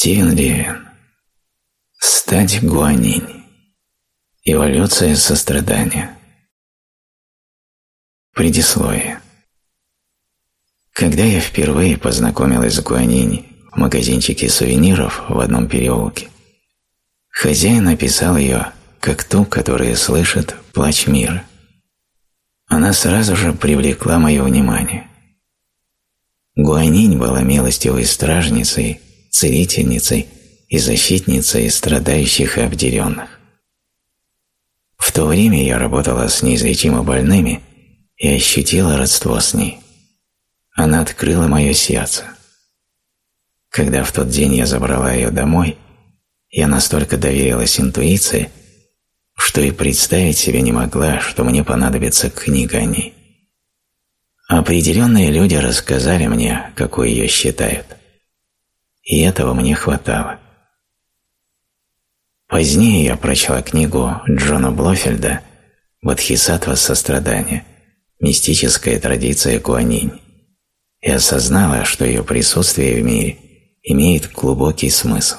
Стивен Левин. Стать гуанинь. Эволюция сострадания. Предисловие. Когда я впервые познакомилась с гуанинь в магазинчике сувениров в одном переулке, хозяин описал ее как ту, которая слышит плач мира. Она сразу же привлекла мое внимание. Гуанинь была милостивой стражницей, целительницей и защитницей страдающих и обделенных. В то время я работала с неизлечимо больными и ощутила родство с ней. Она открыла мое сердце. Когда в тот день я забрала ее домой, я настолько доверилась интуиции, что и представить себе не могла, что мне понадобится книга о ней. Определенные люди рассказали мне, какой ее считают. И этого мне хватало. Позднее я прочла книгу Джона Блофельда «Бодхисаттва сострадания. Мистическая традиция Гуанинь» и осознала, что ее присутствие в мире имеет глубокий смысл.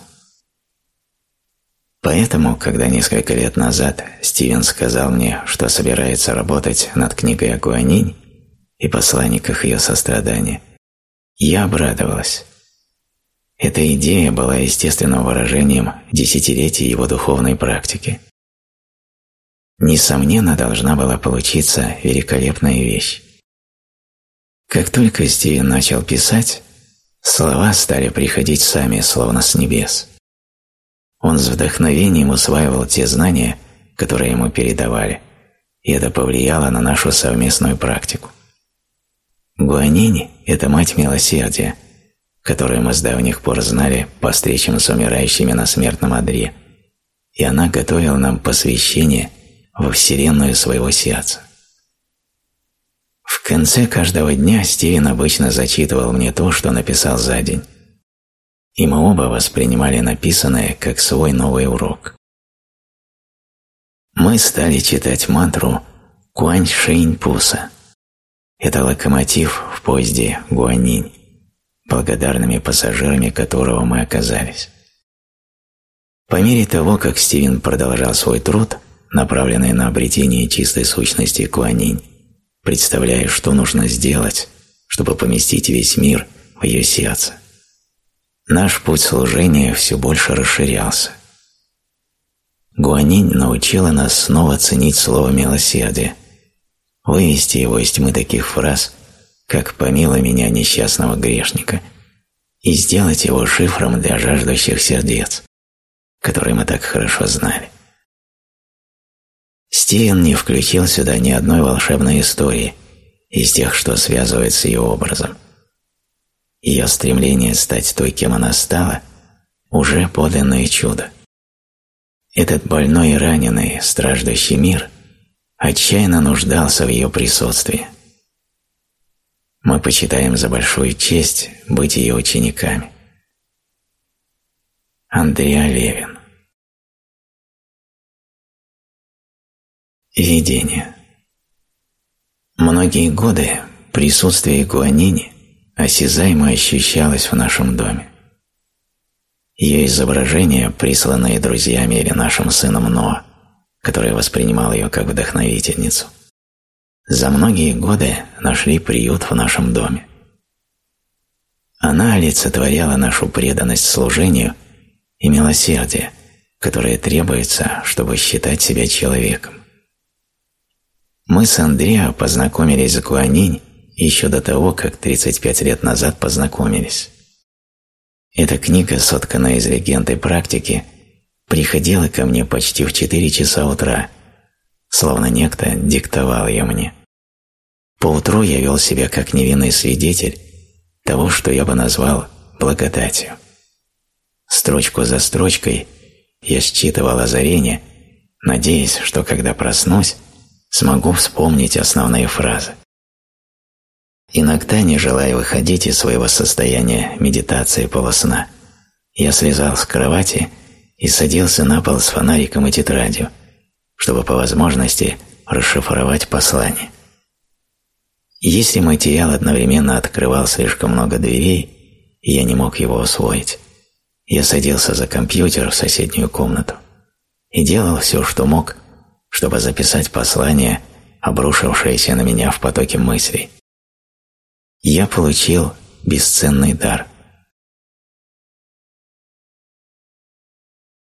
Поэтому, когда несколько лет назад Стивен сказал мне, что собирается работать над книгой о Гуанинь и посланниках ее сострадания, я обрадовалась. Эта идея была естественным выражением десятилетий его духовной практики. Несомненно, должна была получиться великолепная вещь. Как только Стивен начал писать, слова стали приходить сами, словно с небес. Он с вдохновением усваивал те знания, которые ему передавали, и это повлияло на нашу совместную практику. Гуанинь – это мать милосердия – которую мы с давних пор знали по встречам с умирающими на смертном одре, и она готовила нам посвящение во вселенную своего сердца. В конце каждого дня Стивен обычно зачитывал мне то, что написал за день, и мы оба воспринимали написанное как свой новый урок. Мы стали читать мантру Куань Шэнь Пуса. Это локомотив в поезде Гуанинь благодарными пассажирами которого мы оказались. По мере того, как Стивен продолжал свой труд, направленный на обретение чистой сущности Куанинь, представляя, что нужно сделать, чтобы поместить весь мир в ее сердце, наш путь служения все больше расширялся. Гуанинь научила нас снова ценить слово «милосердие», вывести его из тьмы таких фраз, как помилуй меня несчастного грешника, и сделать его шифром для жаждущих сердец, который мы так хорошо знали. Стивен не включил сюда ни одной волшебной истории из тех, что связывает с ее образом. Ее стремление стать той, кем она стала, уже подлинное чудо. Этот больной и раненый, страждущий мир отчаянно нуждался в ее присутствии – мы почитаем за большую честь быть ее учениками. Андреа Левин Видение Многие годы присутствие Гуанини осязаемо ощущалось в нашем доме. Ее изображение, присланное друзьями или нашим сыном Ноа, который воспринимал ее как вдохновительницу – за многие годы нашли приют в нашем доме. Она олицетворяла нашу преданность служению и милосердие, которое требуется, чтобы считать себя человеком. Мы с Андреа познакомились с Гуанинь еще до того, как 35 лет назад познакомились. Эта книга, сотканная из легенд и практики, приходила ко мне почти в 4 часа утра, словно некто диктовал ее мне. Поутру я вел себя как невинный свидетель того, что я бы назвал благодатью. Строчку за строчкой я считывал озарение, надеясь, что когда проснусь, смогу вспомнить основные фразы. Иногда, не желая выходить из своего состояния медитации полусна, я слезал с кровати и садился на пол с фонариком и тетрадью, чтобы по возможности расшифровать послание. Если материал одновременно открывал слишком много дверей, я не мог его усвоить, я садился за компьютер в соседнюю комнату и делал все, что мог, чтобы записать послание, обрушившееся на меня в потоке мыслей. Я получил бесценный дар –